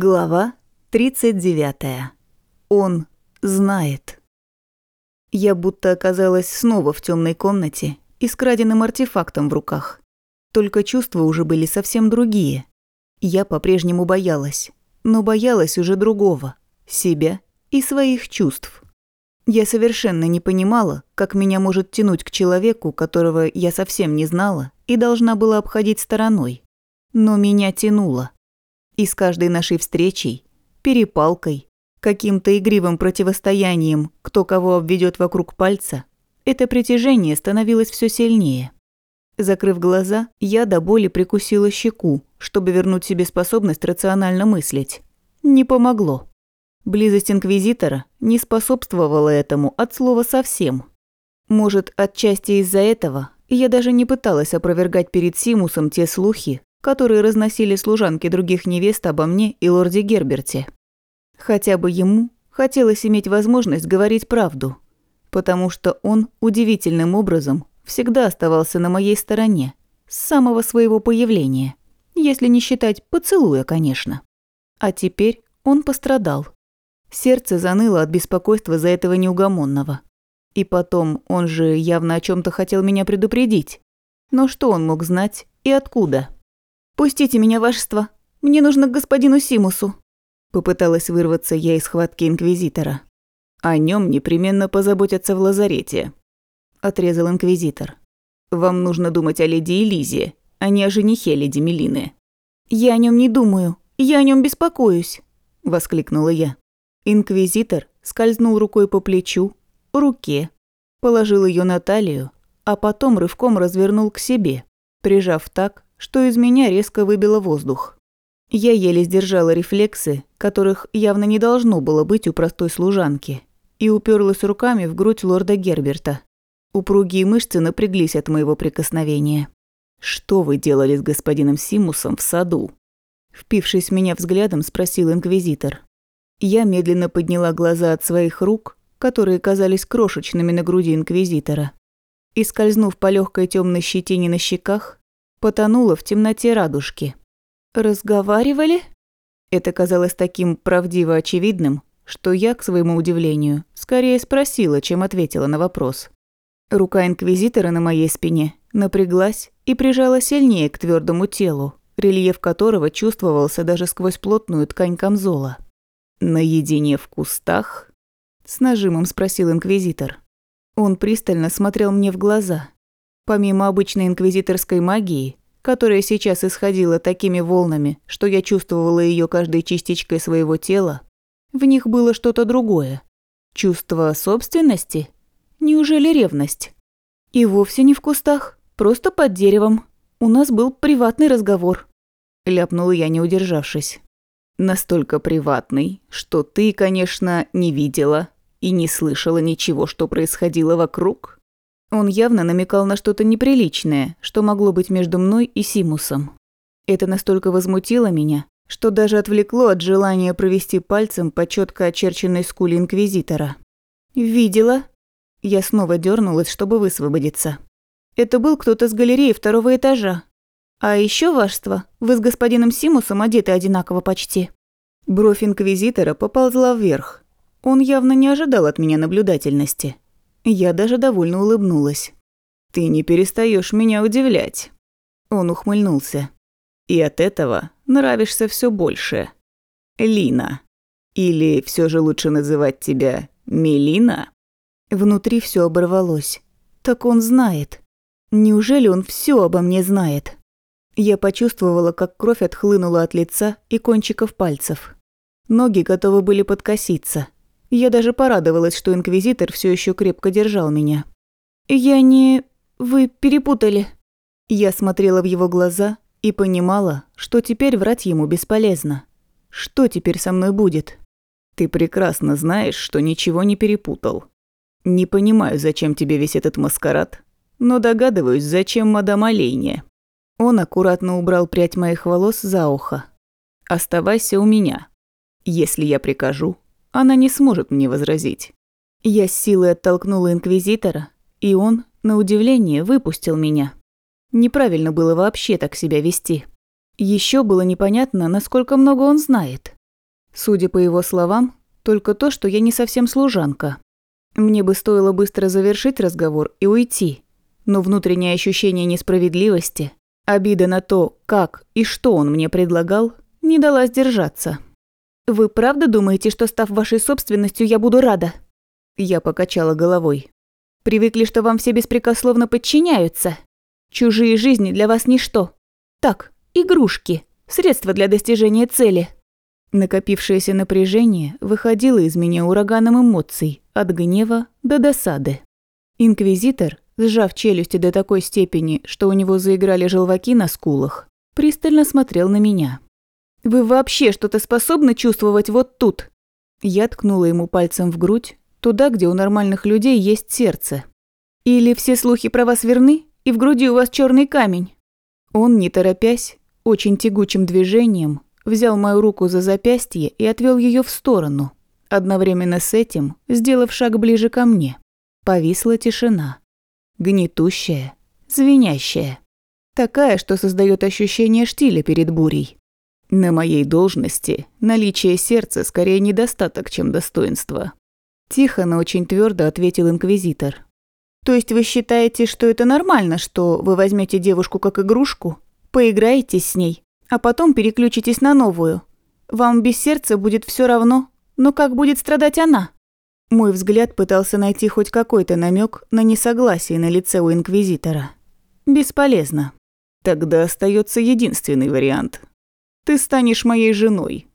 Глава 39. Он знает. Я будто оказалась снова в темной комнате и с краденным артефактом в руках. Только чувства уже были совсем другие. Я по-прежнему боялась, но боялась уже другого – себя и своих чувств. Я совершенно не понимала, как меня может тянуть к человеку, которого я совсем не знала и должна была обходить стороной. Но меня тянуло. И с каждой нашей встречей, перепалкой, каким-то игривым противостоянием, кто кого обведет вокруг пальца, это притяжение становилось все сильнее. Закрыв глаза, я до боли прикусила щеку, чтобы вернуть себе способность рационально мыслить. Не помогло. Близость Инквизитора не способствовала этому от слова совсем. Может, отчасти из-за этого я даже не пыталась опровергать перед Симусом те слухи, которые разносили служанки других невест обо мне и лорде Герберте. Хотя бы ему хотелось иметь возможность говорить правду, потому что он удивительным образом всегда оставался на моей стороне с самого своего появления, если не считать поцелуя, конечно. А теперь он пострадал. Сердце заныло от беспокойства за этого неугомонного. И потом, он же явно о чем то хотел меня предупредить. Но что он мог знать и откуда? «Пустите меня, вашество! Мне нужно к господину Симусу!» Попыталась вырваться я из схватки Инквизитора. «О нем непременно позаботятся в лазарете», – отрезал Инквизитор. «Вам нужно думать о леди Элизе, а не о женихе леди Мелины». «Я о нем не думаю, я о нем беспокоюсь», – воскликнула я. Инквизитор скользнул рукой по плечу, руке, положил ее на талию, а потом рывком развернул к себе, прижав так, что из меня резко выбило воздух. Я еле сдержала рефлексы, которых явно не должно было быть у простой служанки, и уперлась руками в грудь лорда Герберта. Упругие мышцы напряглись от моего прикосновения. «Что вы делали с господином Симусом в саду?» Впившись в меня взглядом, спросил инквизитор. Я медленно подняла глаза от своих рук, которые казались крошечными на груди инквизитора, и, скользнув по легкой темной щетине на щеках, потонула в темноте радужки. «Разговаривали?» Это казалось таким правдиво очевидным, что я, к своему удивлению, скорее спросила, чем ответила на вопрос. Рука инквизитора на моей спине напряглась и прижала сильнее к твердому телу, рельеф которого чувствовался даже сквозь плотную ткань камзола. «Наедине в кустах?» – с нажимом спросил инквизитор. Он пристально смотрел мне в глаза, Помимо обычной инквизиторской магии, которая сейчас исходила такими волнами, что я чувствовала ее каждой частичкой своего тела, в них было что-то другое. Чувство собственности? Неужели ревность? И вовсе не в кустах, просто под деревом. У нас был приватный разговор. Ляпнула я, не удержавшись. Настолько приватный, что ты, конечно, не видела и не слышала ничего, что происходило вокруг? Он явно намекал на что-то неприличное, что могло быть между мной и Симусом. Это настолько возмутило меня, что даже отвлекло от желания провести пальцем по четко очерченной скуле Инквизитора. «Видела?» Я снова дернулась, чтобы высвободиться. Это был кто-то с галереи второго этажа. А еще вашество, вы с господином Симусом одеты одинаково почти. Бровь Инквизитора поползла вверх. Он явно не ожидал от меня наблюдательности. Я даже довольно улыбнулась. «Ты не перестаешь меня удивлять». Он ухмыльнулся. «И от этого нравишься все больше. Лина. Или все же лучше называть тебя Мелина?» Внутри все оборвалось. Так он знает. Неужели он все обо мне знает? Я почувствовала, как кровь отхлынула от лица и кончиков пальцев. Ноги готовы были подкоситься. Я даже порадовалась, что инквизитор все еще крепко держал меня. «Я не... Вы перепутали». Я смотрела в его глаза и понимала, что теперь врать ему бесполезно. Что теперь со мной будет? Ты прекрасно знаешь, что ничего не перепутал. Не понимаю, зачем тебе весь этот маскарад, но догадываюсь, зачем мадам Олейне. Он аккуратно убрал прядь моих волос за ухо. Оставайся у меня. Если я прикажу, она не сможет мне возразить. Я с силой оттолкнула инквизитора, и он, на удивление, выпустил меня. Неправильно было вообще так себя вести. Еще было непонятно, насколько много он знает. Судя по его словам, только то, что я не совсем служанка. Мне бы стоило быстро завершить разговор и уйти, но внутреннее ощущение несправедливости, обида на то, как и что он мне предлагал, не дала сдержаться. «Вы правда думаете, что, став вашей собственностью, я буду рада?» Я покачала головой. «Привыкли, что вам все беспрекословно подчиняются. Чужие жизни для вас ничто. Так, игрушки, средства для достижения цели». Накопившееся напряжение выходило из меня ураганом эмоций, от гнева до досады. Инквизитор, сжав челюсти до такой степени, что у него заиграли желваки на скулах, пристально смотрел на меня. «Вы вообще что-то способны чувствовать вот тут?» Я ткнула ему пальцем в грудь, туда, где у нормальных людей есть сердце. «Или все слухи про вас верны, и в груди у вас черный камень?» Он, не торопясь, очень тягучим движением, взял мою руку за запястье и отвел ее в сторону, одновременно с этим сделав шаг ближе ко мне. Повисла тишина. Гнетущая, звенящая. Такая, что создает ощущение штиля перед бурей. На моей должности наличие сердца скорее недостаток, чем достоинство. Тихо, но очень твердо ответил инквизитор. То есть вы считаете, что это нормально, что вы возьмете девушку как игрушку, поиграетесь с ней, а потом переключитесь на новую? Вам без сердца будет все равно, но как будет страдать она? Мой взгляд пытался найти хоть какой-то намек на несогласие на лице у инквизитора. Бесполезно. Тогда остается единственный вариант. Ты станешь моей женой,